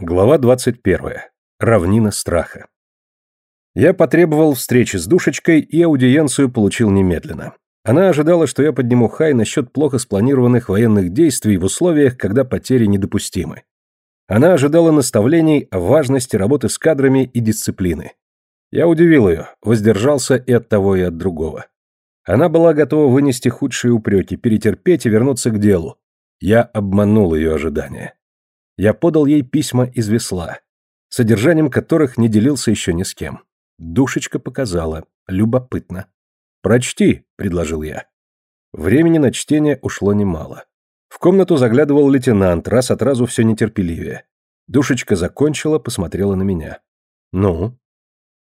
Глава 21. Равнина страха. Я потребовал встречи с душечкой и аудиенцию получил немедленно. Она ожидала, что я подниму хай насчет плохо спланированных военных действий в условиях, когда потери недопустимы. Она ожидала наставлений о важности работы с кадрами и дисциплины. Я удивил ее, воздержался и от того, и от другого. Она была готова вынести худшие упреки, перетерпеть и вернуться к делу. Я обманул ее ожидания я подал ей письма из весла, содержанием которых не делился еще ни с кем. Душечка показала. Любопытно. «Прочти», — предложил я. Времени на чтение ушло немало. В комнату заглядывал лейтенант, раз от разу все нетерпеливее. Душечка закончила, посмотрела на меня. «Ну?»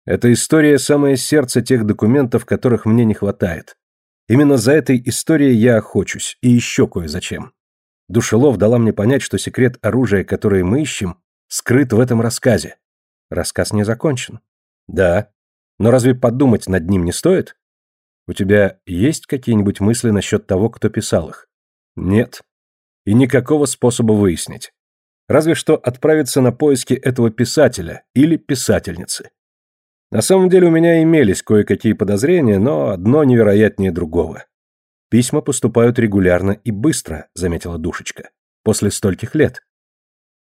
«Это история самое сердце тех документов, которых мне не хватает. Именно за этой историей я охочусь, и еще кое-зачем. Душелов дала мне понять, что секрет оружия, которое мы ищем, скрыт в этом рассказе. Рассказ не закончен. Да. Но разве подумать над ним не стоит? У тебя есть какие-нибудь мысли насчет того, кто писал их? Нет. И никакого способа выяснить. Разве что отправиться на поиски этого писателя или писательницы. На самом деле у меня имелись кое-какие подозрения, но одно невероятнее другого. Письма поступают регулярно и быстро, заметила Душечка. После стольких лет.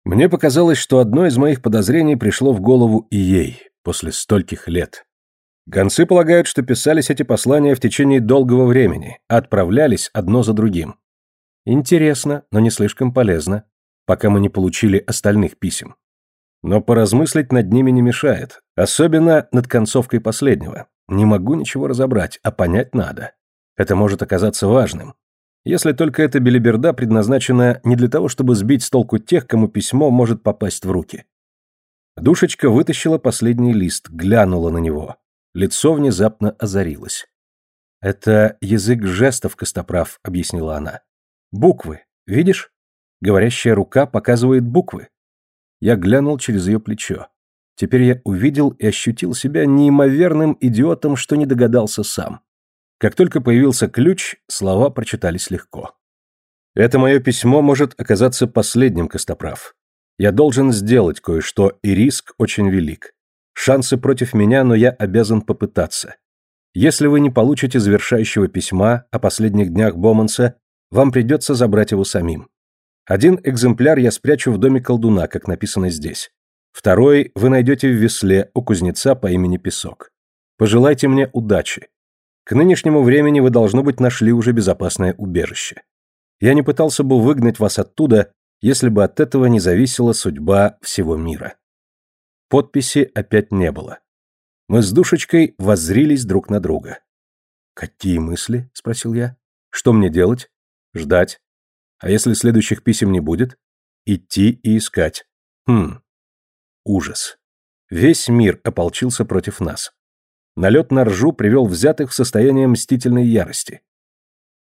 Мне показалось, что одно из моих подозрений пришло в голову и ей, после стольких лет. Гонцы полагают, что писались эти послания в течение долгого времени, отправлялись одно за другим. Интересно, но не слишком полезно, пока мы не получили остальных писем. Но поразмыслить над ними не мешает, особенно над концовкой последнего. Не могу ничего разобрать, а понять надо. Это может оказаться важным. Если только эта белиберда предназначена не для того, чтобы сбить с толку тех, кому письмо может попасть в руки. Душечка вытащила последний лист, глянула на него. Лицо внезапно озарилось. «Это язык жестов, Костоправ», — объяснила она. «Буквы. Видишь? Говорящая рука показывает буквы». Я глянул через ее плечо. Теперь я увидел и ощутил себя неимоверным идиотом, что не догадался сам. Как только появился ключ, слова прочитались легко. Это мое письмо может оказаться последним, Костоправ. Я должен сделать кое-что, и риск очень велик. Шансы против меня, но я обязан попытаться. Если вы не получите завершающего письма о последних днях Боманса, вам придется забрать его самим. Один экземпляр я спрячу в доме колдуна, как написано здесь. Второй вы найдете в весле у кузнеца по имени Песок. Пожелайте мне удачи. К нынешнему времени вы, должно быть, нашли уже безопасное убежище. Я не пытался бы выгнать вас оттуда, если бы от этого не зависела судьба всего мира. Подписи опять не было. Мы с Душечкой воззрились друг на друга. «Какие мысли?» — спросил я. «Что мне делать? Ждать? А если следующих писем не будет? Идти и искать. Хм. Ужас. Весь мир ополчился против нас. Налет на ржу привел взятых в состояние мстительной ярости.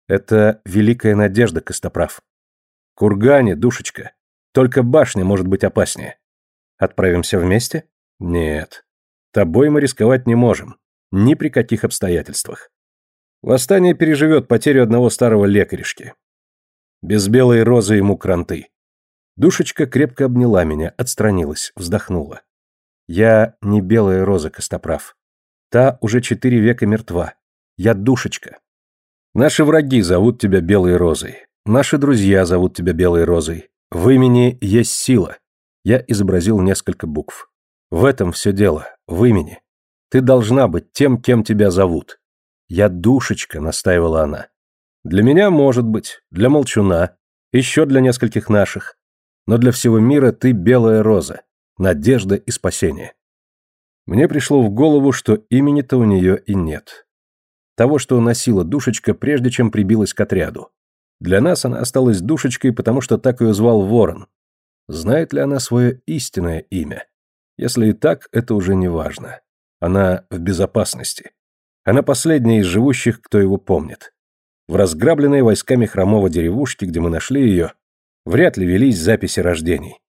Это великая надежда, Костоправ. Кургане, душечка. Только башня может быть опаснее. Отправимся вместе? Нет. Тобой мы рисковать не можем. Ни при каких обстоятельствах. Восстание переживет потерю одного старого лекаришки. Без белой розы ему кранты. Душечка крепко обняла меня, отстранилась, вздохнула. Я не белая роза, Костоправ. Та уже четыре века мертва. Я душечка. Наши враги зовут тебя Белой Розой. Наши друзья зовут тебя Белой Розой. В имени есть сила. Я изобразил несколько букв. В этом все дело, в имени. Ты должна быть тем, кем тебя зовут. Я душечка, настаивала она. Для меня, может быть, для молчуна, еще для нескольких наших. Но для всего мира ты белая роза, надежда и спасение. Мне пришло в голову, что имени-то у нее и нет. Того, что носила душечка, прежде чем прибилась к отряду. Для нас она осталась душечкой, потому что так ее звал Ворон. Знает ли она свое истинное имя? Если и так, это уже не важно. Она в безопасности. Она последняя из живущих, кто его помнит. В разграбленной войсками хромого деревушки, где мы нашли ее, вряд ли велись записи рождений.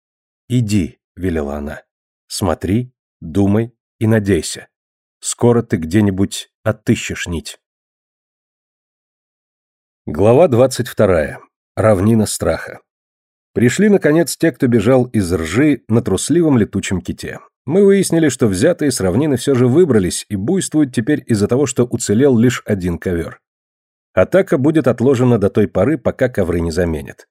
«Иди», — велела она. «Смотри, думай, и надейся. Скоро ты где-нибудь отыщешь нить. Глава двадцать вторая. Равнина страха. Пришли, наконец, те, кто бежал из ржи на трусливом летучем ките. Мы выяснили, что взятые с равнины все же выбрались и буйствуют теперь из-за того, что уцелел лишь один ковер. Атака будет отложена до той поры, пока ковры не заменят.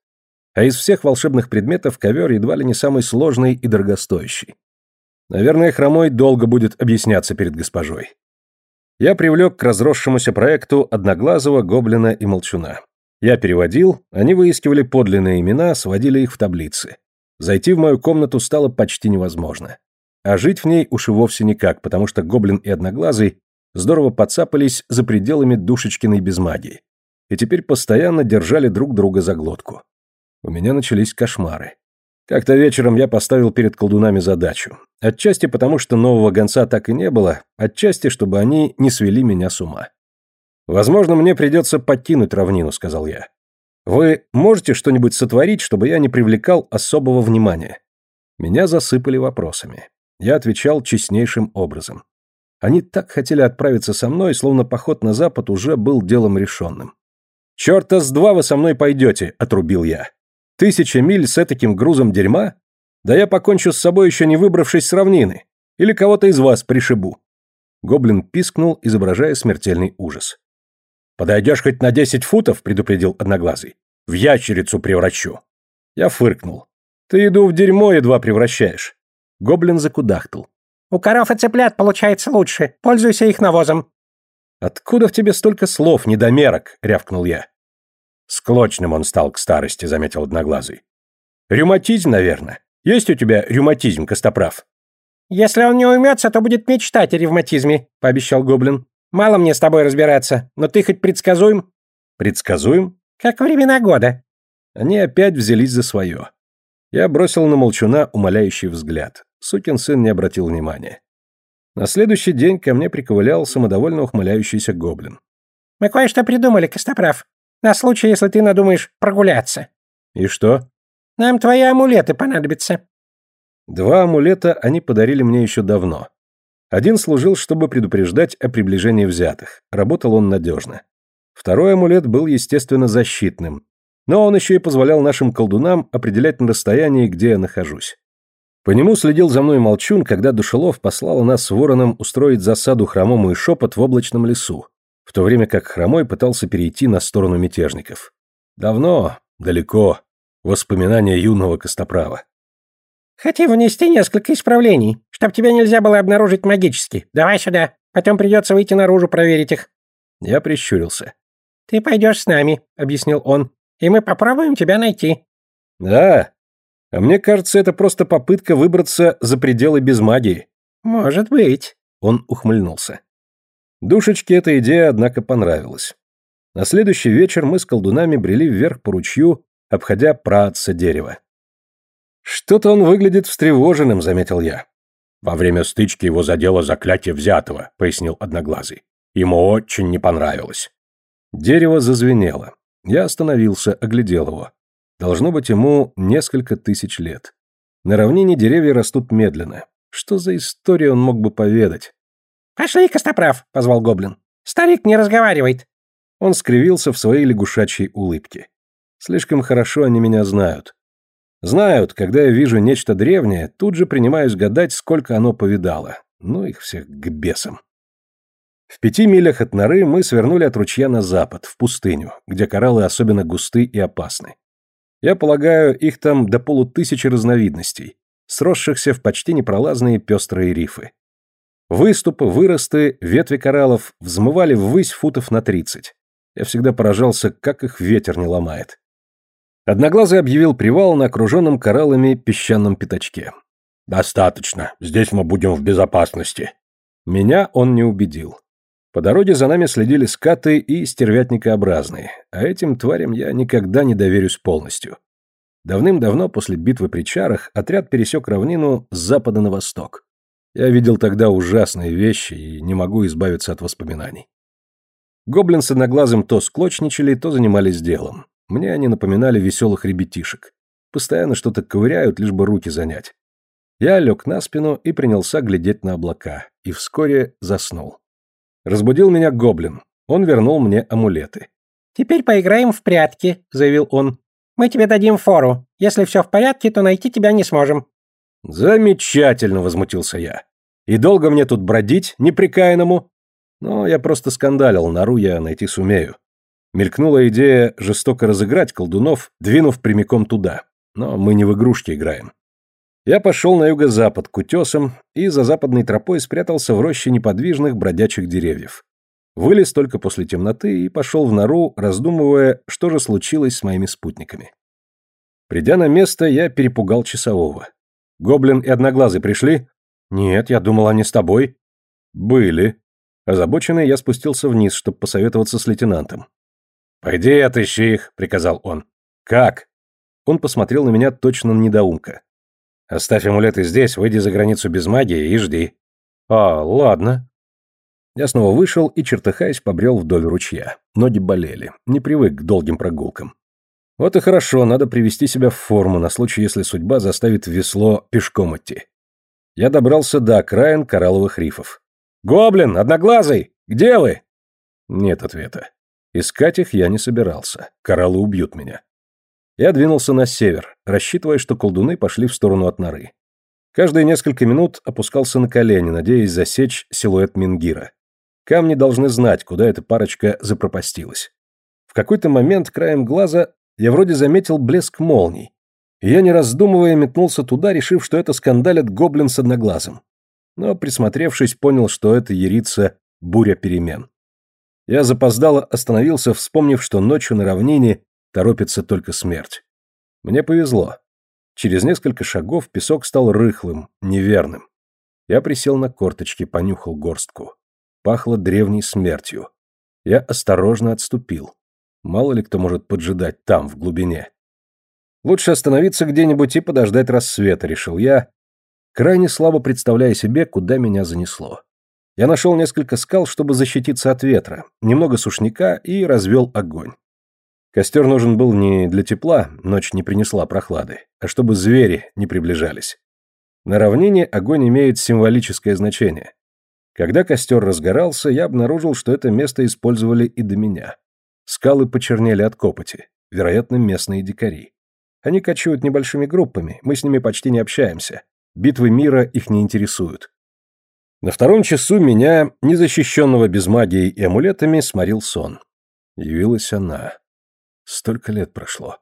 А из всех волшебных предметов ковер едва ли не самый сложный и дорогостоящий. Наверное, хромой долго будет объясняться перед госпожой. Я привлек к разросшемуся проекту Одноглазого, Гоблина и Молчуна. Я переводил, они выискивали подлинные имена, сводили их в таблицы. Зайти в мою комнату стало почти невозможно. А жить в ней уж и вовсе никак, потому что Гоблин и Одноглазый здорово подцапались за пределами душечкиной без магии. И теперь постоянно держали друг друга за глотку. У меня начались кошмары. Как-то вечером я поставил перед колдунами задачу. Отчасти потому, что нового гонца так и не было, отчасти, чтобы они не свели меня с ума. «Возможно, мне придется покинуть равнину», — сказал я. «Вы можете что-нибудь сотворить, чтобы я не привлекал особого внимания?» Меня засыпали вопросами. Я отвечал честнейшим образом. Они так хотели отправиться со мной, словно поход на запад уже был делом решенным. «Черта с два вы со мной пойдете», — отрубил я. «Тысяча миль с этаким грузом дерьма? Да я покончу с собой, еще не выбравшись с равнины. Или кого-то из вас пришибу». Гоблин пискнул, изображая смертельный ужас. «Подойдешь хоть на десять футов», — предупредил Одноглазый. «В ящерицу превращу». Я фыркнул. «Ты еду в дерьмо едва превращаешь». Гоблин закудахтал. «У коров и цыплят получается лучше. Пользуйся их навозом». «Откуда в тебе столько слов, недомерок?» — рявкнул я. «Склочным он стал к старости», — заметил Одноглазый. «Рюматизм, наверное. Есть у тебя рюматизм, Костоправ?» «Если он не уймется, то будет мечтать о ревматизме», — пообещал Гоблин. Мало мне с тобой разбираться, но ты хоть предсказуем?» «Предсказуем?» «Как времена года». Они опять взялись за свое. Я бросил на молчуна умоляющий взгляд. Сукин сын не обратил внимания. На следующий день ко мне приковылял самодовольно ухмыляющийся гоблин. «Мы кое-что придумали, Костоправ. На случай, если ты надумаешь прогуляться». «И что?» «Нам твои амулеты понадобятся». Два амулета они подарили мне еще давно. Один служил, чтобы предупреждать о приближении взятых. Работал он надежно. Второй амулет был, естественно, защитным. Но он еще и позволял нашим колдунам определять на расстоянии, где я нахожусь. По нему следил за мной Молчун, когда Душелов послал нас с Вороном устроить засаду Хромому и Шепот в облачном лесу, в то время как Хромой пытался перейти на сторону мятежников. Давно, далеко, воспоминания юного Костоправа. Хотим внести несколько исправлений, чтоб тебя нельзя было обнаружить магически. Давай сюда. Потом придется выйти наружу проверить их». Я прищурился. «Ты пойдешь с нами», — объяснил он, — «и мы попробуем тебя найти». «Да? А мне кажется, это просто попытка выбраться за пределы без магии». «Может быть», — он ухмыльнулся. Душечке эта идея, однако, понравилась. На следующий вечер мы с колдунами брели вверх по ручью, обходя праотца дерева. «Что-то он выглядит встревоженным», — заметил я. «Во время стычки его задело заклятие взятого», — пояснил Одноглазый. «Ему очень не понравилось». Дерево зазвенело. Я остановился, оглядел его. Должно быть ему несколько тысяч лет. На равнине деревья растут медленно. Что за историю он мог бы поведать? «Пошли, Костоправ», — позвал Гоблин. «Старик не разговаривает». Он скривился в своей лягушачьей улыбке. «Слишком хорошо они меня знают. Знают, когда я вижу нечто древнее, тут же принимаюсь гадать, сколько оно повидало. Ну их всех к бесам. В пяти милях от норы мы свернули от ручья на запад, в пустыню, где кораллы особенно густы и опасны. Я полагаю, их там до полутысячи разновидностей, сросшихся в почти непролазные пестрые рифы. Выступы, выросты, ветви кораллов взмывали ввысь футов на тридцать. Я всегда поражался, как их ветер не ломает. Одноглазый объявил привал на окруженном кораллами песчаном пятачке. «Достаточно. Здесь мы будем в безопасности». Меня он не убедил. По дороге за нами следили скаты и стервятникообразные, а этим тварям я никогда не доверюсь полностью. Давным-давно после битвы при Чарах отряд пересек равнину с запада на восток. Я видел тогда ужасные вещи и не могу избавиться от воспоминаний. Гоблин с одноглазым то склочничали, то занимались делом. Мне они напоминали веселых ребятишек. Постоянно что-то ковыряют, лишь бы руки занять. Я лег на спину и принялся глядеть на облака, и вскоре заснул. Разбудил меня гоблин. Он вернул мне амулеты. «Теперь поиграем в прятки», — заявил он. «Мы тебе дадим фору. Если все в порядке, то найти тебя не сможем». «Замечательно!» — возмутился я. «И долго мне тут бродить, неприкаянному?» Но я просто скандалил, нору я найти сумею. Мелькнула идея жестоко разыграть колдунов, двинув прямиком туда. Но мы не в игрушки играем. Я пошел на юго-запад к утесам и за западной тропой спрятался в роще неподвижных бродячих деревьев. Вылез только после темноты и пошел в нору, раздумывая, что же случилось с моими спутниками. Придя на место, я перепугал часового. «Гоблин и Одноглазый пришли?» «Нет, я думал, они с тобой». «Были». Озабоченный, я спустился вниз, чтобы посоветоваться с лейтенантом. «Пойди отыщи их», — приказал он. «Как?» Он посмотрел на меня точно недоумка. Оставь амулеты здесь, выйди за границу без магии и жди. А, ладно. Я снова вышел и, чертыхаясь, побрел вдоль ручья. Ноги болели. Не привык к долгим прогулкам. Вот и хорошо, надо привести себя в форму на случай, если судьба заставит весло пешком идти. Я добрался до окраин коралловых рифов. «Гоблин! Одноглазый! Где вы?» Нет ответа. Искать их я не собирался. Кораллы убьют меня. Я двинулся на север, рассчитывая, что колдуны пошли в сторону от норы. Каждые несколько минут опускался на колени, надеясь засечь силуэт Мингира. Камни должны знать, куда эта парочка запропастилась. В какой-то момент краем глаза я вроде заметил блеск молний, и я, не раздумывая, метнулся туда, решив, что это скандалит гоблин с одноглазым. Но, присмотревшись, понял, что это ярица буря перемен. Я запоздало остановился, вспомнив, что ночью на равнине Торопится только смерть. Мне повезло. Через несколько шагов песок стал рыхлым, неверным. Я присел на корточки, понюхал горстку. Пахло древней смертью. Я осторожно отступил. Мало ли кто может поджидать там, в глубине. Лучше остановиться где-нибудь и подождать рассвета, решил я, крайне слабо представляя себе, куда меня занесло. Я нашел несколько скал, чтобы защититься от ветра, немного сушняка и развел огонь. Костер нужен был не для тепла, ночь не принесла прохлады, а чтобы звери не приближались. На равнине огонь имеет символическое значение. Когда костер разгорался, я обнаружил, что это место использовали и до меня. Скалы почернели от копоти, вероятно, местные дикари. Они кочуют небольшими группами, мы с ними почти не общаемся. Битвы мира их не интересуют. На втором часу меня, незащищенного без магии и амулетами, сморил сон. Явилась она. Столько лет прошло.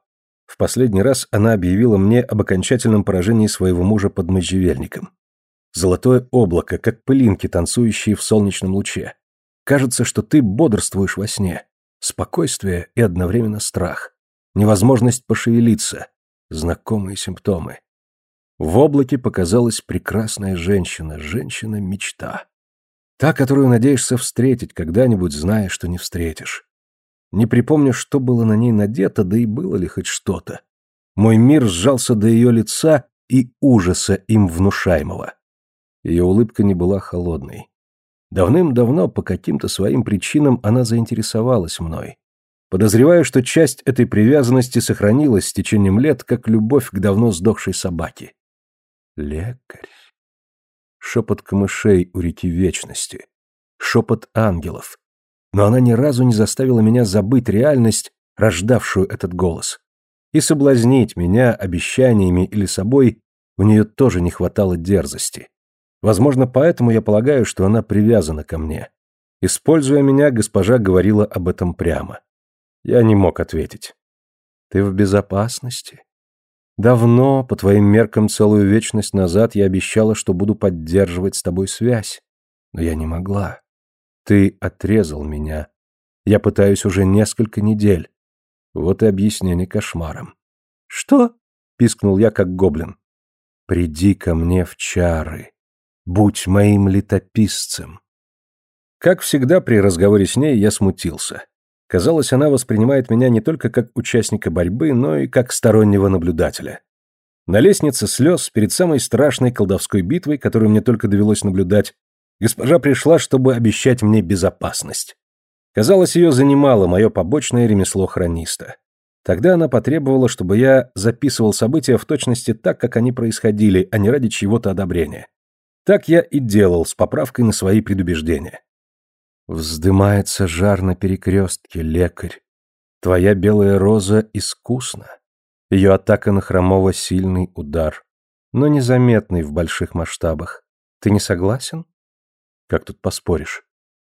В последний раз она объявила мне об окончательном поражении своего мужа под можжевельником. Золотое облако, как пылинки, танцующие в солнечном луче. Кажется, что ты бодрствуешь во сне. Спокойствие и одновременно страх. Невозможность пошевелиться. Знакомые симптомы. В облаке показалась прекрасная женщина, женщина-мечта. Та, которую надеешься встретить когда-нибудь, зная, что не встретишь. Не припомню, что было на ней надето, да и было ли хоть что-то. Мой мир сжался до ее лица и ужаса им внушаемого. Ее улыбка не была холодной. Давным-давно по каким-то своим причинам она заинтересовалась мной. Подозреваю, что часть этой привязанности сохранилась с течением лет, как любовь к давно сдохшей собаке. Лекарь. Шепот камышей у реки вечности. Шепот ангелов но она ни разу не заставила меня забыть реальность, рождавшую этот голос. И соблазнить меня обещаниями или собой у нее тоже не хватало дерзости. Возможно, поэтому я полагаю, что она привязана ко мне. Используя меня, госпожа говорила об этом прямо. Я не мог ответить. «Ты в безопасности?» «Давно, по твоим меркам целую вечность назад, я обещала, что буду поддерживать с тобой связь. Но я не могла. Ты отрезал меня. Я пытаюсь уже несколько недель. Вот и объяснение кошмарам. Что? пискнул я как гоблин. Приди ко мне в чары. Будь моим летописцем. Как всегда при разговоре с ней я смутился. Казалось, она воспринимает меня не только как участника борьбы, но и как стороннего наблюдателя. На лестнице слез перед самой страшной колдовской битвой, которую мне только довелось наблюдать, Госпожа пришла, чтобы обещать мне безопасность. Казалось, ее занимало мое побочное ремесло хрониста. Тогда она потребовала, чтобы я записывал события в точности так, как они происходили, а не ради чьего-то одобрения. Так я и делал, с поправкой на свои предубеждения. Вздымается жар на перекрестке, лекарь. Твоя белая роза искусна. Ее атака на Хромова — сильный удар, но незаметный в больших масштабах. Ты не согласен? Как тут поспоришь?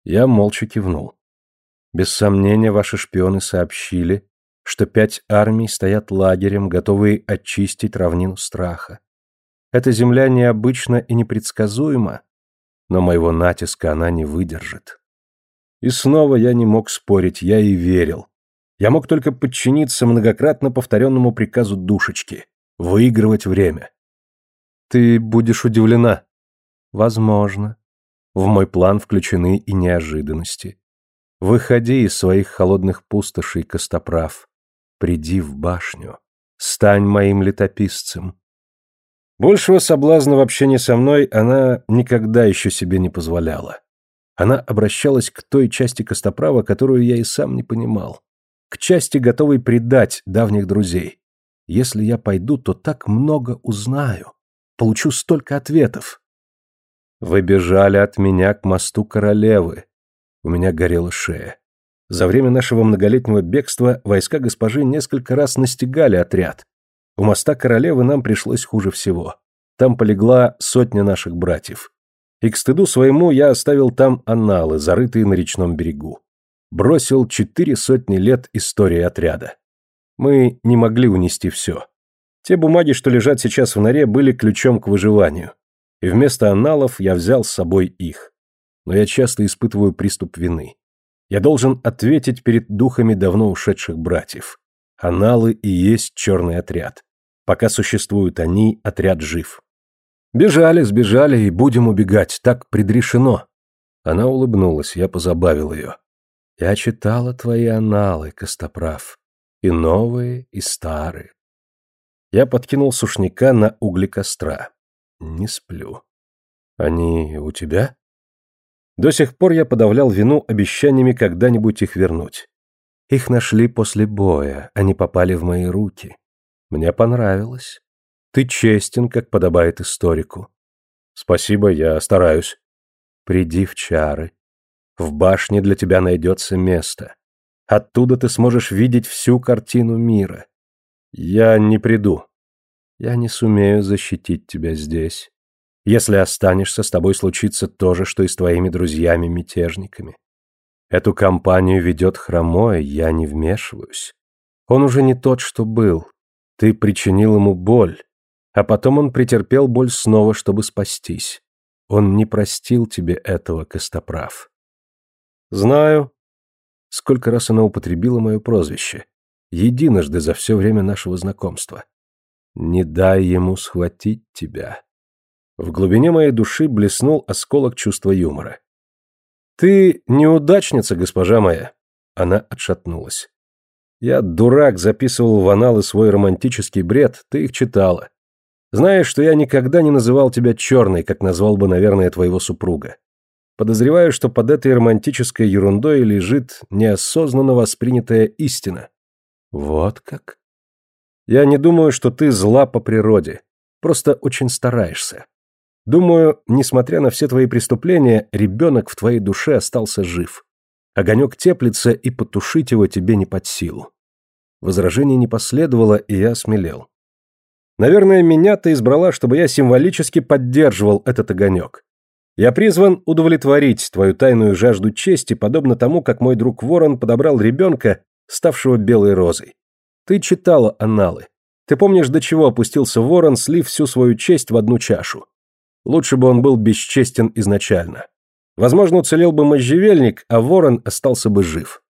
Я молча кивнул. Без сомнения, ваши шпионы сообщили, что пять армий стоят лагерем, готовые очистить равнину страха. Эта земля необычна и непредсказуема, но моего натиска она не выдержит. И снова я не мог спорить, я и верил. Я мог только подчиниться многократно повторенному приказу душечки — выигрывать время. Ты будешь удивлена. Возможно. В мой план включены и неожиданности. Выходи из своих холодных пустошей, Костоправ. Приди в башню. Стань моим летописцем. Большего соблазна в общении со мной она никогда еще себе не позволяла. Она обращалась к той части Костоправа, которую я и сам не понимал. К части, готовой предать давних друзей. Если я пойду, то так много узнаю. Получу столько ответов. Вы бежали от меня к мосту королевы. У меня горела шея. За время нашего многолетнего бегства войска госпожи несколько раз настигали отряд, у моста королевы нам пришлось хуже всего. Там полегла сотня наших братьев. И к стыду своему я оставил там аналы, зарытые на речном берегу. Бросил четыре сотни лет истории отряда. Мы не могли унести все. Те бумаги, что лежат сейчас в норе, были ключом к выживанию. И вместо аналов я взял с собой их. Но я часто испытываю приступ вины. Я должен ответить перед духами давно ушедших братьев. Аналы и есть черный отряд. Пока существуют они, отряд жив. Бежали, сбежали и будем убегать, так предрешено. Она улыбнулась, я позабавил ее. Я читала твои аналы, Костоправ, и новые, и старые. Я подкинул сушняка на угли костра. Не сплю. Они у тебя? До сих пор я подавлял вину обещаниями когда-нибудь их вернуть. Их нашли после боя, они попали в мои руки. Мне понравилось. Ты честен, как подобает историку. Спасибо, я стараюсь. Приди в чары. В башне для тебя найдется место. Оттуда ты сможешь видеть всю картину мира. Я не приду. Я не сумею защитить тебя здесь. Если останешься, с тобой случится то же, что и с твоими друзьями-мятежниками. Эту компанию ведет хромой, я не вмешиваюсь. Он уже не тот, что был, ты причинил ему боль, а потом он претерпел боль снова, чтобы спастись. Он не простил тебе этого, Костоправ. Знаю. Сколько раз она употребила мое прозвище. Единожды за все время нашего знакомства. Не дай ему схватить тебя. В глубине моей души блеснул осколок чувства юмора. Ты неудачница, госпожа моя. Она отшатнулась. Я, дурак, записывал в аналы свой романтический бред, ты их читала. Знаешь, что я никогда не называл тебя черной, как назвал бы, наверное, твоего супруга. Подозреваю, что под этой романтической ерундой лежит неосознанно воспринятая истина. Вот как? Я не думаю, что ты зла по природе. Просто очень стараешься. Думаю, несмотря на все твои преступления, ребенок в твоей душе остался жив. Огонек теплится, и потушить его тебе не под силу. Возражений не последовало, и я осмелел. Наверное, меня ты избрала, чтобы я символически поддерживал этот огонек. Я призван удовлетворить твою тайную жажду чести, подобно тому, как мой друг Ворон подобрал ребенка, ставшего белой розой. Ты читала аналы. Ты помнишь, до чего опустился Ворон, слив всю свою честь в одну чашу. Лучше бы он был бесчестен изначально. Возможно, уцелел бы можжевельник, а ворон остался бы жив.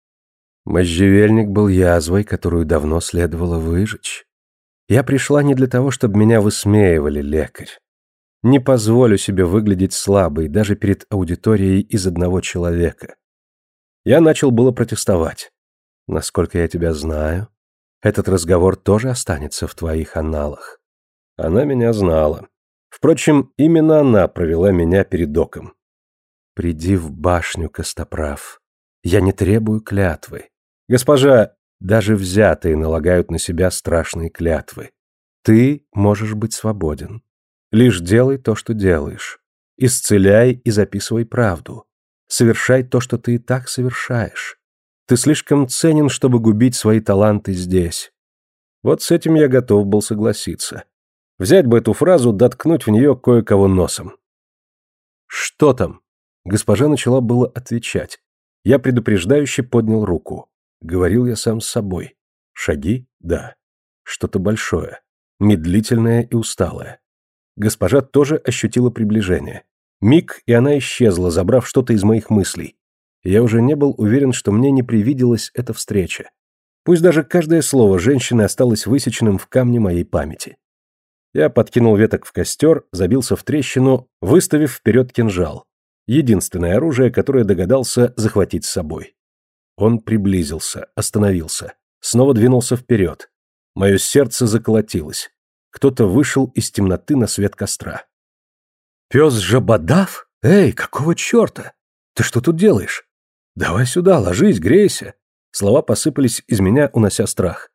Можжевельник был язвой, которую давно следовало выжечь. Я пришла не для того, чтобы меня высмеивали, лекарь. Не позволю себе выглядеть слабой даже перед аудиторией из одного человека. Я начал было протестовать. Насколько я тебя знаю, этот разговор тоже останется в твоих аналах. Она меня знала. Впрочем, именно она провела меня перед оком. Приди в башню, Костоправ. Я не требую клятвы. Госпожа, даже взятые налагают на себя страшные клятвы. Ты можешь быть свободен. Лишь делай то, что делаешь. Исцеляй и записывай правду. Совершай то, что ты и так совершаешь. Ты слишком ценен, чтобы губить свои таланты здесь. Вот с этим я готов был согласиться. Взять бы эту фразу, доткнуть в нее кое-кого носом. «Что там?» Госпожа начала было отвечать. Я предупреждающе поднял руку. Говорил я сам с собой. Шаги? Да. Что-то большое. Медлительное и усталое. Госпожа тоже ощутила приближение. Миг, и она исчезла, забрав что-то из моих мыслей. Я уже не был уверен, что мне не привиделась эта встреча. Пусть даже каждое слово женщины осталось высеченным в камне моей памяти. Я подкинул веток в костер, забился в трещину, выставив вперед кинжал. Единственное оружие, которое догадался захватить с собой. Он приблизился, остановился, снова двинулся вперед. Мое сердце заколотилось. Кто-то вышел из темноты на свет костра. «Пес Жабодав? Эй, какого черта? Ты что тут делаешь? Давай сюда, ложись, грейся!» Слова посыпались из меня, унося страх.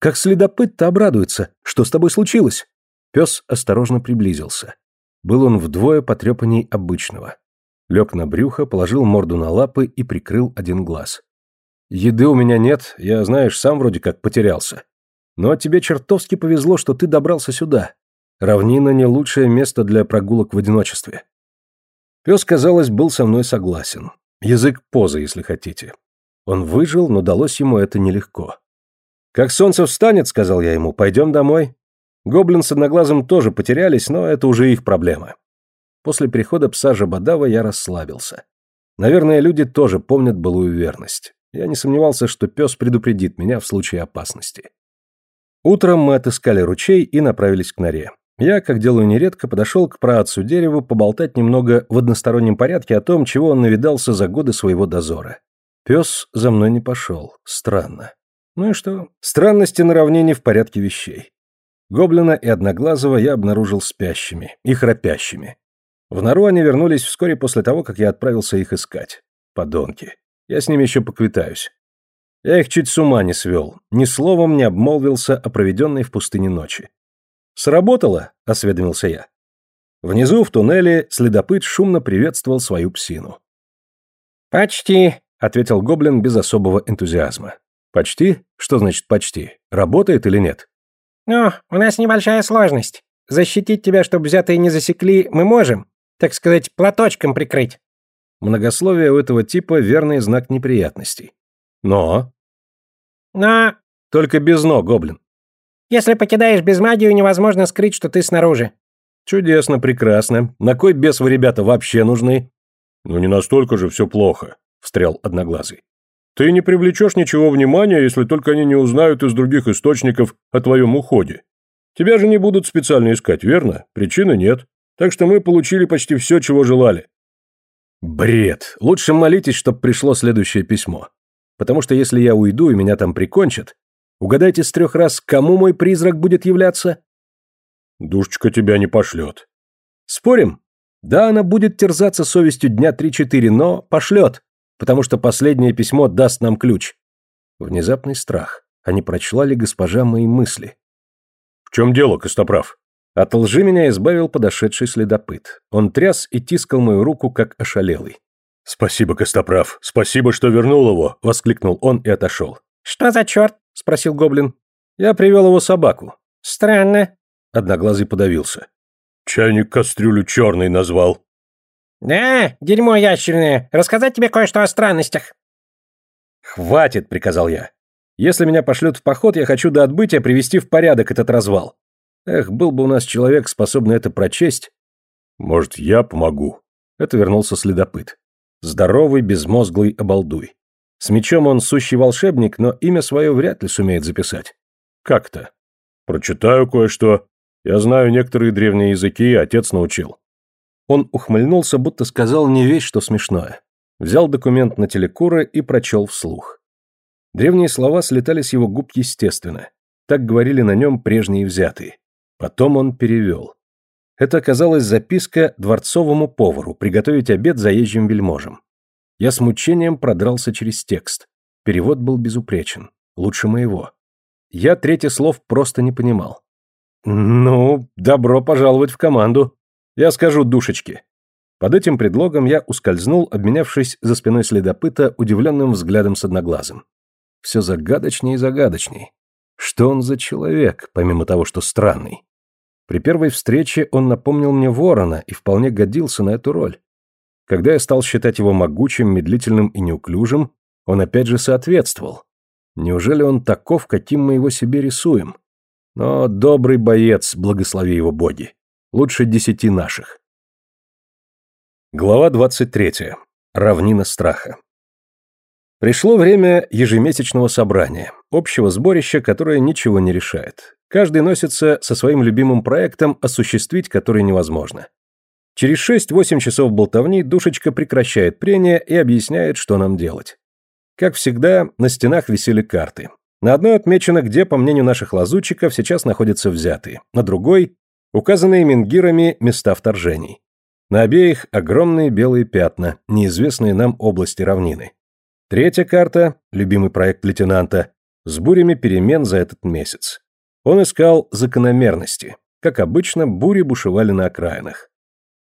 «Как следопыт-то обрадуется. Что с тобой случилось?» Пес осторожно приблизился. Был он вдвое потрепанней обычного. Лег на брюхо, положил морду на лапы и прикрыл один глаз. «Еды у меня нет, я, знаешь, сам вроде как потерялся. Но тебе чертовски повезло, что ты добрался сюда. Равнина не лучшее место для прогулок в одиночестве». Пес, казалось, был со мной согласен. Язык позы, если хотите. Он выжил, но далось ему это нелегко. «Как солнце встанет, — сказал я ему, — пойдем домой. Гоблин с одноглазым тоже потерялись, но это уже их проблема. После прихода пса Жабодава я расслабился. Наверное, люди тоже помнят былую верность. Я не сомневался, что пес предупредит меня в случае опасности. Утром мы отыскали ручей и направились к норе. Я, как делаю нередко, подошел к праотцу дереву поболтать немного в одностороннем порядке о том, чего он навидался за годы своего дозора. Пес за мной не пошел. Странно. Ну и что? Странности на равнине в порядке вещей. Гоблина и Одноглазого я обнаружил спящими и храпящими. В нору они вернулись вскоре после того, как я отправился их искать. Подонки. Я с ними еще поквитаюсь. Я их чуть с ума не свел, ни словом не обмолвился о проведенной в пустыне ночи. «Сработало?» — осведомился я. Внизу, в туннеле, следопыт шумно приветствовал свою псину. «Почти», — ответил гоблин без особого энтузиазма. «Почти? Что значит почти? Работает или нет?» «Ну, у нас небольшая сложность. Защитить тебя, чтобы взятые не засекли, мы можем, так сказать, платочком прикрыть». Многословие у этого типа – верный знак неприятностей. Но... Но... Только без «но», гоблин. Если покидаешь без магию, невозможно скрыть, что ты снаружи. Чудесно, прекрасно. На кой бес вы, ребята, вообще нужны? Ну не настолько же все плохо, встрял Одноглазый. Ты не привлечешь ничего внимания, если только они не узнают из других источников о твоем уходе. Тебя же не будут специально искать, верно? Причины нет. Так что мы получили почти все, чего желали. Бред. Лучше молитесь, чтоб пришло следующее письмо. Потому что если я уйду и меня там прикончат, угадайте с трех раз, кому мой призрак будет являться? Душечка тебя не пошлет. Спорим? Да, она будет терзаться совестью дня три-четыре, но пошлет потому что последнее письмо даст нам ключ. Внезапный страх. А не прочла ли госпожа мои мысли? В чем дело, Костоправ? От лжи меня избавил подошедший следопыт. Он тряс и тискал мою руку, как ошалелый. «Спасибо, Костоправ, спасибо, что вернул его!» — воскликнул он и отошел. «Что за черт?» — спросил гоблин. «Я привел его собаку». «Странно». Одноглазый подавился. «Чайник кастрюлю черный назвал». «Да, дерьмо ящерное, рассказать тебе кое-что о странностях». «Хватит», — приказал я. «Если меня пошлют в поход, я хочу до отбытия привести в порядок этот развал. Эх, был бы у нас человек, способный это прочесть». «Может, я помогу?» Это вернулся следопыт. Здоровый, безмозглый обалдуй. С мечом он сущий волшебник, но имя свое вряд ли сумеет записать. Как-то. Прочитаю кое-что. Я знаю некоторые древние языки, отец научил. Он ухмыльнулся, будто сказал не вещь, что смешное. Взял документ на телекуры и прочел вслух. Древние слова слетали с его губ естественно. Так говорили на нем прежние взятые. Потом он перевел. Это оказалась записка дворцовому повару приготовить обед заезжим вельможам. Я с мучением продрался через текст. Перевод был безупречен. Лучше моего. Я третье слов просто не понимал. «Ну, добро пожаловать в команду», я скажу душечки. Под этим предлогом я ускользнул, обменявшись за спиной следопыта удивленным взглядом с одноглазым. Все загадочней и загадочней. Что он за человек, помимо того, что странный? При первой встрече он напомнил мне ворона и вполне годился на эту роль. Когда я стал считать его могучим, медлительным и неуклюжим, он опять же соответствовал. Неужели он таков, каким мы его себе рисуем? Но добрый боец, благослови его боги. Лучше десяти наших. Глава 23. Равнина страха. Пришло время ежемесячного собрания, общего сборища, которое ничего не решает. Каждый носится со своим любимым проектом, осуществить который невозможно. Через 6-8 часов болтовни душечка прекращает прение и объясняет, что нам делать. Как всегда, на стенах висели карты. На одной отмечено, где, по мнению наших лазутчиков, сейчас находятся взятые, на другой – указанные менгирами места вторжений. На обеих огромные белые пятна, неизвестные нам области равнины. Третья карта, любимый проект лейтенанта, с бурями перемен за этот месяц. Он искал закономерности. Как обычно, бури бушевали на окраинах.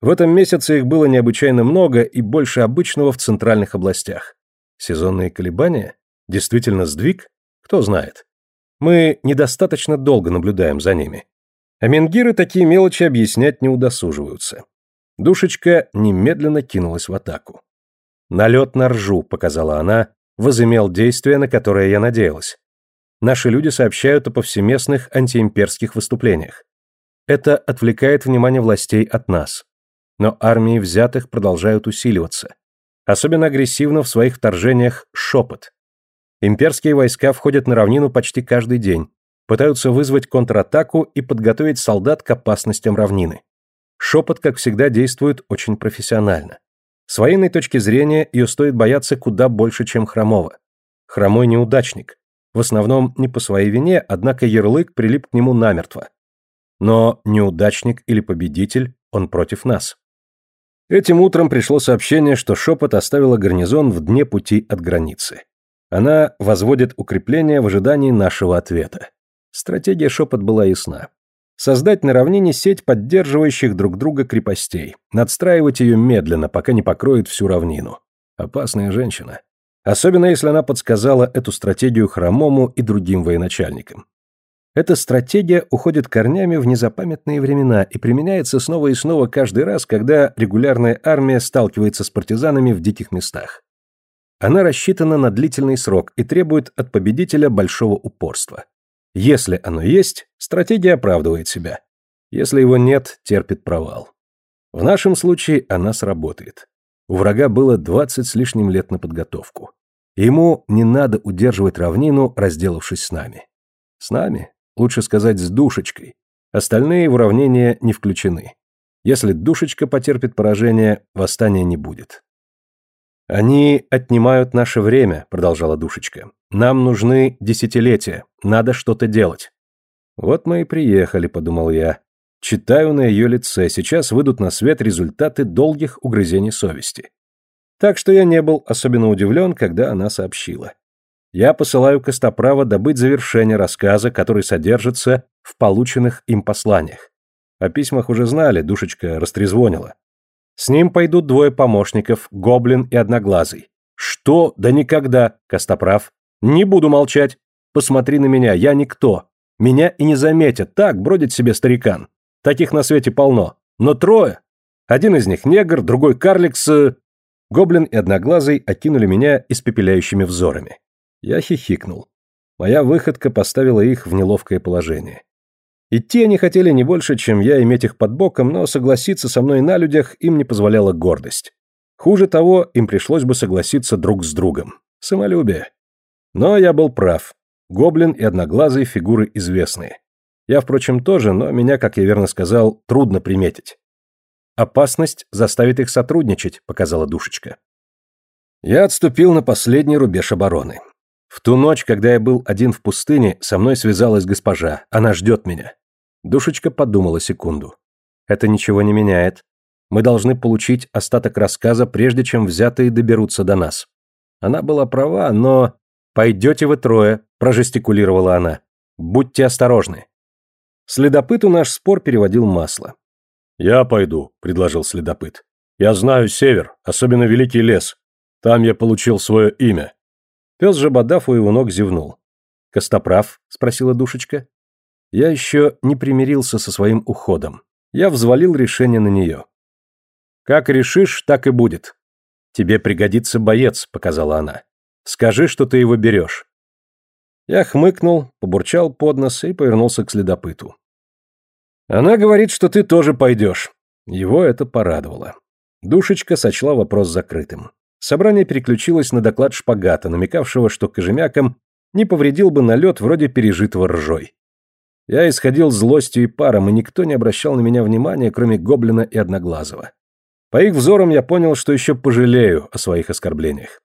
В этом месяце их было необычайно много и больше обычного в центральных областях. Сезонные колебания? Действительно сдвиг? Кто знает. Мы недостаточно долго наблюдаем за ними. А менгиры такие мелочи объяснять не удосуживаются. Душечка немедленно кинулась в атаку. «Налет на ржу», — показала она, возымел действие, на которое я надеялась. Наши люди сообщают о повсеместных антиимперских выступлениях. Это отвлекает внимание властей от нас. Но армии взятых продолжают усиливаться. Особенно агрессивно в своих вторжениях шепот. Имперские войска входят на равнину почти каждый день, пытаются вызвать контратаку и подготовить солдат к опасностям равнины. Шепот, как всегда, действует очень профессионально. С военной точки зрения ее стоит бояться куда больше, чем Хромова. Хромой неудачник. В основном не по своей вине, однако ярлык прилип к нему намертво. Но неудачник или победитель, он против нас. Этим утром пришло сообщение, что Шепот оставила гарнизон в дне пути от границы. Она возводит укрепления в ожидании нашего ответа. Стратегия Шепот была ясна. Создать на равнине сеть поддерживающих друг друга крепостей, надстраивать ее медленно, пока не покроет всю равнину. Опасная женщина. Особенно если она подсказала эту стратегию Хромому и другим военачальникам. Эта стратегия уходит корнями в незапамятные времена и применяется снова и снова каждый раз, когда регулярная армия сталкивается с партизанами в диких местах. Она рассчитана на длительный срок и требует от победителя большого упорства. Если оно есть, стратегия оправдывает себя. Если его нет, терпит провал. В нашем случае она сработает. У врага было 20 с лишним лет на подготовку. Ему не надо удерживать равнину, разделавшись с нами. С нами? Лучше сказать, с душечкой. Остальные в уравнение не включены. Если душечка потерпит поражение, восстания не будет. «Они отнимают наше время», — продолжала душечка. «Нам нужны десятилетия. Надо что-то делать». «Вот мы и приехали», — подумал я. Читаю на ее лице, сейчас выйдут на свет результаты долгих угрызений совести. Так что я не был особенно удивлен, когда она сообщила я посылаю Костоправа добыть завершение рассказа, который содержится в полученных им посланиях. О письмах уже знали, душечка растрезвонила. С ним пойдут двое помощников, Гоблин и Одноглазый. Что? Да никогда, Костоправ. Не буду молчать. Посмотри на меня, я никто. Меня и не заметят, так бродит себе старикан. Таких на свете полно. Но трое. Один из них негр, другой карлик с... Гоблин и Одноглазый окинули меня испепеляющими взорами. Я хихикнул. Моя выходка поставила их в неловкое положение. Идти они хотели не больше, чем я иметь их под боком, но согласиться со мной на людях им не позволяла гордость. Хуже того, им пришлось бы согласиться друг с другом. Самолюбие. Но я был прав. Гоблин и Одноглазый фигуры известные. Я, впрочем, тоже, но меня, как я верно сказал, трудно приметить. «Опасность заставит их сотрудничать», — показала душечка. Я отступил на последний рубеж обороны. В ту ночь, когда я был один в пустыне, со мной связалась госпожа. Она ждет меня. Душечка подумала секунду. Это ничего не меняет. Мы должны получить остаток рассказа, прежде чем взятые доберутся до нас. Она была права, но... «Пойдете вы трое», – прожестикулировала она. «Будьте осторожны». Следопыту наш спор переводил масло. «Я пойду», – предложил следопыт. «Я знаю север, особенно Великий лес. Там я получил свое имя. Пес же, бодав у его ног, зевнул. «Костоправ?» — спросила душечка. Я еще не примирился со своим уходом. Я взвалил решение на нее. «Как решишь, так и будет. Тебе пригодится боец», — показала она. «Скажи, что ты его берешь». Я хмыкнул, побурчал под нос и повернулся к следопыту. «Она говорит, что ты тоже пойдешь». Его это порадовало. Душечка сочла вопрос закрытым. Собрание переключилось на доклад шпагата, намекавшего, что кожемякам не повредил бы налет вроде пережитого ржой. Я исходил злостью и паром, и никто не обращал на меня внимания, кроме Гоблина и Одноглазого. По их взорам я понял, что еще пожалею о своих оскорблениях.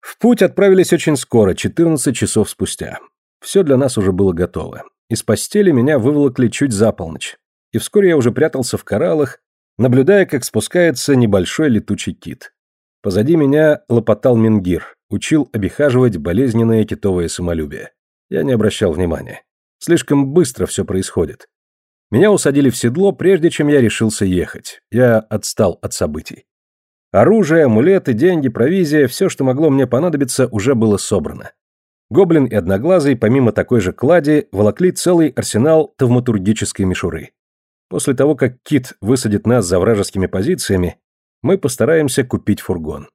В путь отправились очень скоро, 14 часов спустя. Все для нас уже было готово. Из постели меня выволокли чуть за полночь. И вскоре я уже прятался в кораллах, наблюдая, как спускается небольшой летучий кит. Позади меня лопотал Мингир, учил обихаживать болезненное китовое самолюбие. Я не обращал внимания. Слишком быстро все происходит. Меня усадили в седло, прежде чем я решился ехать. Я отстал от событий. Оружие, амулеты, деньги, провизия, все, что могло мне понадобиться, уже было собрано. Гоблин и Одноглазый, помимо такой же клади, волокли целый арсенал тавматургической мишуры. После того, как Кит высадит нас за вражескими позициями, мы постараемся купить фургон.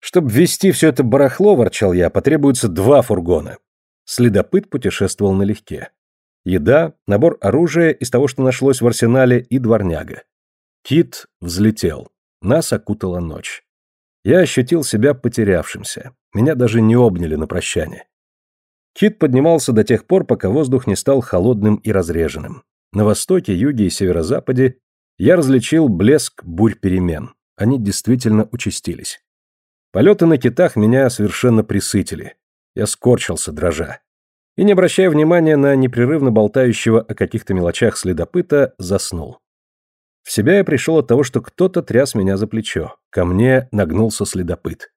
Чтобы ввести все это барахло, ворчал я, потребуется два фургона. Следопыт путешествовал налегке. Еда, набор оружия из того, что нашлось в арсенале, и дворняга. Кит взлетел. Нас окутала ночь. Я ощутил себя потерявшимся. Меня даже не обняли на прощание. Кит поднимался до тех пор, пока воздух не стал холодным и разреженным. На востоке, юге и северо-западе я различил блеск бурь перемен. Они действительно участились. Полеты на китах меня совершенно присытили. Я скорчился, дрожа. И, не обращая внимания на непрерывно болтающего о каких-то мелочах следопыта, заснул. В себя я пришел от того, что кто-то тряс меня за плечо. Ко мне нагнулся следопыт.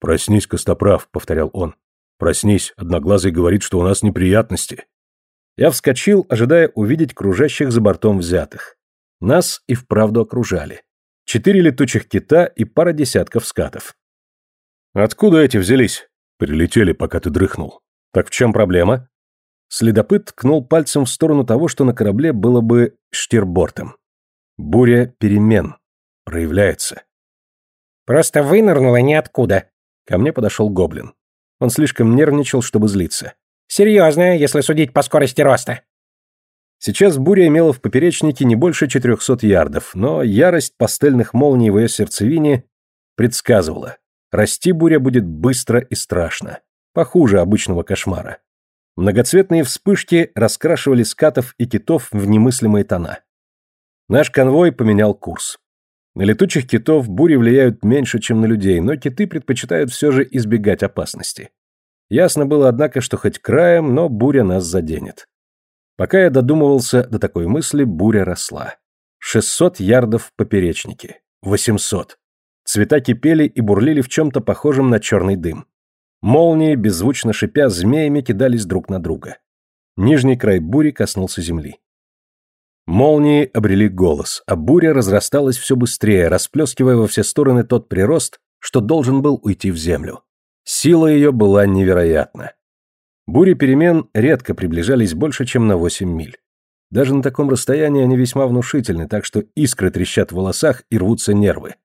«Проснись, Костоправ», — повторял он. «Проснись, Одноглазый говорит, что у нас неприятности». Я вскочил, ожидая увидеть кружащих за бортом взятых. Нас и вправду окружали. Четыре летучих кита и пара десятков скатов. «Откуда эти взялись?» «Прилетели, пока ты дрыхнул». «Так в чем проблема?» Следопыт ткнул пальцем в сторону того, что на корабле было бы штирбортом. Буря перемен. Проявляется. «Просто вынырнула ниоткуда». Ко мне подошел гоблин. Он слишком нервничал, чтобы злиться. «Серьезно, если судить по скорости роста». Сейчас буря имела в поперечнике не больше 400 ярдов, но ярость пастельных молний в ее сердцевине предсказывала. Расти буря будет быстро и страшно. Похуже обычного кошмара. Многоцветные вспышки раскрашивали скатов и китов в немыслимые тона. Наш конвой поменял курс. На летучих китов бури влияют меньше, чем на людей, но киты предпочитают все же избегать опасности. Ясно было, однако, что хоть краем, но буря нас заденет. Пока я додумывался до такой мысли, буря росла. 600 ярдов в поперечнике. 800. Цвета кипели и бурлили в чем-то похожем на черный дым. Молнии, беззвучно шипя, змеями кидались друг на друга. Нижний край бури коснулся земли. Молнии обрели голос, а буря разрасталась все быстрее, расплескивая во все стороны тот прирост, что должен был уйти в землю. Сила ее была невероятна. Бури перемен редко приближались больше, чем на 8 миль. Даже на таком расстоянии они весьма внушительны, так что искры трещат в волосах и рвутся нервы.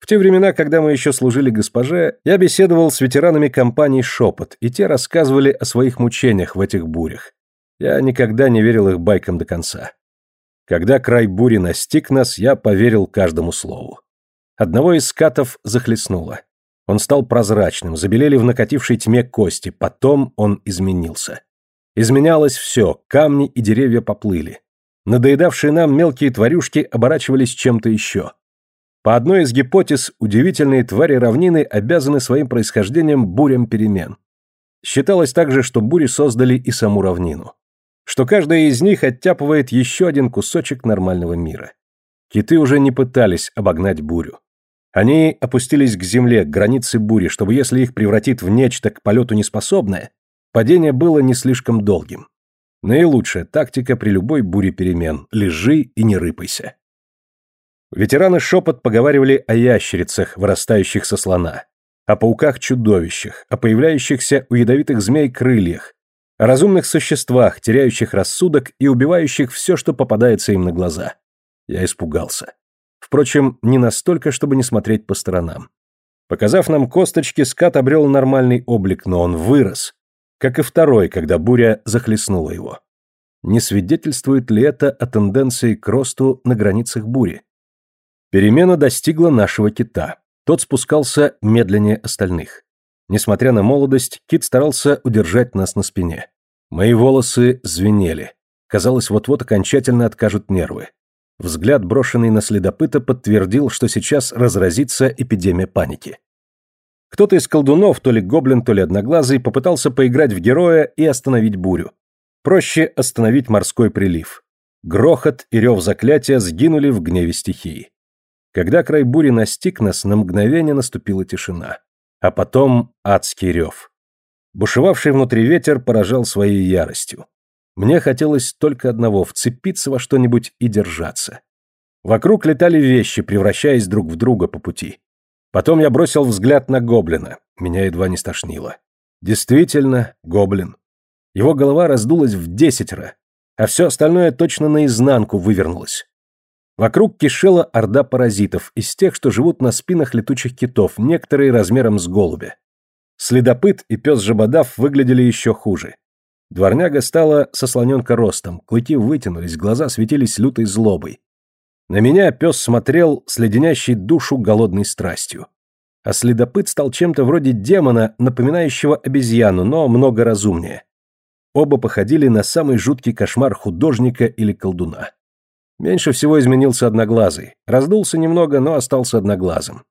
В те времена, когда мы еще служили госпоже, я беседовал с ветеранами компании «Шепот», и те рассказывали о своих мучениях в этих бурях. Я никогда не верил их байкам до конца. Когда край бури настиг нас, я поверил каждому слову. Одного из скатов захлестнуло. Он стал прозрачным, забелели в накатившей тьме кости, потом он изменился. Изменялось все, камни и деревья поплыли. Надоедавшие нам мелкие тварюшки оборачивались чем-то еще. По одной из гипотез, удивительные твари равнины обязаны своим происхождением бурям перемен. Считалось также, что бури создали и саму равнину. Что каждая из них оттяпывает еще один кусочек нормального мира. Киты уже не пытались обогнать бурю. Они опустились к земле, к границе бури, чтобы если их превратит в нечто к полету неспособное, падение было не слишком долгим. Наилучшая тактика при любой буре перемен – лежи и не рыпайся. Ветераны шепот поговаривали о ящерицах, вырастающих со слона. о пауках-чудовищах, о появляющихся у ядовитых змей крыльях, о разумных существах, теряющих рассудок и убивающих все, что попадается им на глаза. Я испугался. Впрочем, не настолько, чтобы не смотреть по сторонам. Показав нам косточки, скат обрел нормальный облик, но он вырос, как и второй, когда буря захлестнула его. Не свидетельствует ли это о тенденции к росту на границах бури? Перемена достигла нашего кита. Тот спускался медленнее остальных. Несмотря на молодость, кит старался удержать нас на спине. Мои волосы звенели. Казалось, вот-вот окончательно откажут нервы. Взгляд, брошенный на следопыта, подтвердил, что сейчас разразится эпидемия паники. Кто-то из колдунов, то ли гоблин, то ли одноглазый, попытался поиграть в героя и остановить бурю. Проще остановить морской прилив. Грохот и рев заклятия сгинули в гневе стихии. Когда край бури настиг нас, на мгновение наступила тишина. А потом адский рев. Бушевавший внутри ветер поражал своей яростью. Мне хотелось только одного — вцепиться во что-нибудь и держаться. Вокруг летали вещи, превращаясь друг в друга по пути. Потом я бросил взгляд на гоблина. Меня едва не стошнило. Действительно, гоблин. Его голова раздулась в десятеро, а все остальное точно наизнанку вывернулось. Вокруг кишела орда паразитов, из тех, что живут на спинах летучих китов, некоторые размером с голубя. Следопыт и пес Жабодав выглядели еще хуже. Дворняга стала со слоненка ростом, клыки вытянулись, глаза светились лютой злобой. На меня пес смотрел с леденящей душу голодной страстью. А следопыт стал чем-то вроде демона, напоминающего обезьяну, но много разумнее. Оба походили на самый жуткий кошмар художника или колдуна. Меньше всего изменился одноглазый. Раздулся немного, но остался одноглазым.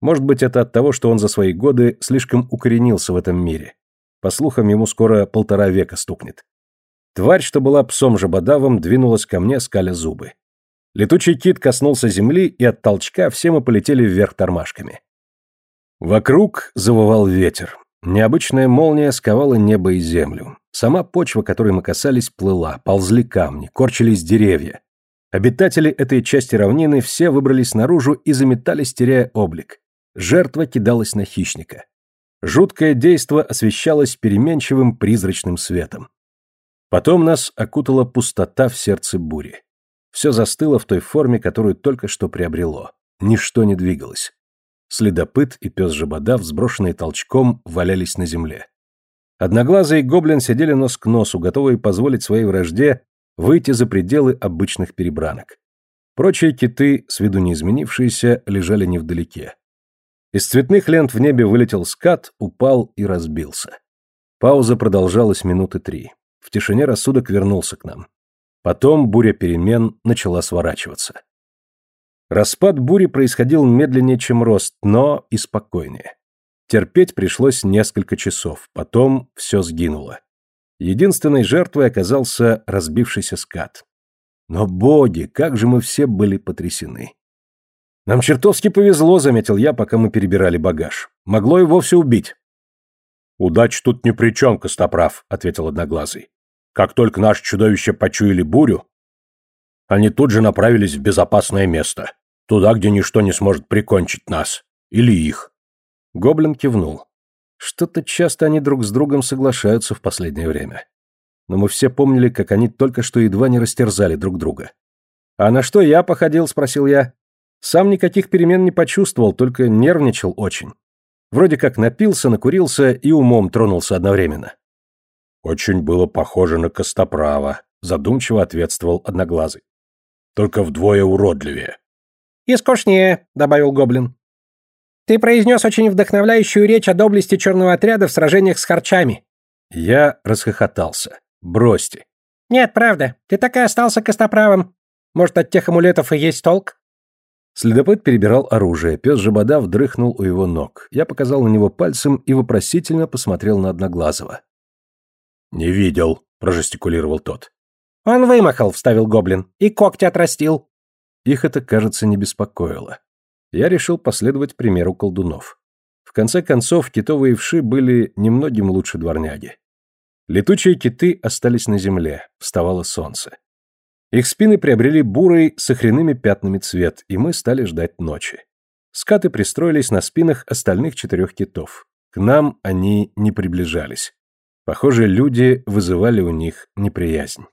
Может быть, это от того, что он за свои годы слишком укоренился в этом мире. По слухам, ему скоро полтора века стукнет. Тварь, что была псом жабодавом, двинулась ко мне, скаля зубы. Летучий кит коснулся земли, и от толчка все мы полетели вверх тормашками. Вокруг завывал ветер. Необычная молния сковала небо и землю. Сама почва, которой мы касались, плыла, ползли камни, корчились деревья. Обитатели этой части равнины все выбрались наружу и заметались, теряя облик. Жертва кидалась на хищника. Жуткое действо освещалось переменчивым призрачным светом. Потом нас окутала пустота в сердце бури. Все застыло в той форме, которую только что приобрело. Ничто не двигалось. Следопыт и пес Жабода, взброшенные толчком, валялись на земле. Одноглазый гоблин сидели нос к носу, готовые позволить своей вражде выйти за пределы обычных перебранок. Прочие киты, с виду не изменившиеся, лежали невдалеке. Из цветных лент в небе вылетел скат, упал и разбился. Пауза продолжалась минуты три. В тишине рассудок вернулся к нам. Потом буря перемен начала сворачиваться. Распад бури происходил медленнее, чем рост, но и спокойнее. Терпеть пришлось несколько часов, потом все сгинуло. Единственной жертвой оказался разбившийся скат. Но боги, как же мы все были потрясены. «Нам чертовски повезло», — заметил я, пока мы перебирали багаж. «Могло и вовсе убить». «Удача тут ни при чем, Костоправ», — ответил Одноглазый. «Как только наши чудовища почуяли бурю, они тут же направились в безопасное место, туда, где ничто не сможет прикончить нас. Или их». Гоблин кивнул. Что-то часто они друг с другом соглашаются в последнее время. Но мы все помнили, как они только что едва не растерзали друг друга. «А на что я походил?» — спросил я. Сам никаких перемен не почувствовал, только нервничал очень. Вроде как напился, накурился и умом тронулся одновременно. «Очень было похоже на Костоправа», — задумчиво ответствовал Одноглазый. «Только вдвое уродливее». «И скучнее», — добавил Гоблин. «Ты произнес очень вдохновляющую речь о доблести черного отряда в сражениях с харчами». Я расхохотался. «Бросьте». «Нет, правда. Ты так и остался костоправым. Может, от тех амулетов и есть толк?» Следопыт перебирал оружие, пес Жабода вдрыхнул у его ног. Я показал на него пальцем и вопросительно посмотрел на Одноглазого. «Не видел», — прожестикулировал тот. «Он вымахал», — вставил гоблин, — «и когти отрастил». Их это, кажется, не беспокоило. Я решил последовать примеру колдунов. В конце концов, китовые вши были немногим лучше дворняги. Летучие киты остались на земле, вставало солнце. Их спины приобрели бурый с охренными пятнами цвет, и мы стали ждать ночи. Скаты пристроились на спинах остальных четырех китов. К нам они не приближались. Похоже, люди вызывали у них неприязнь.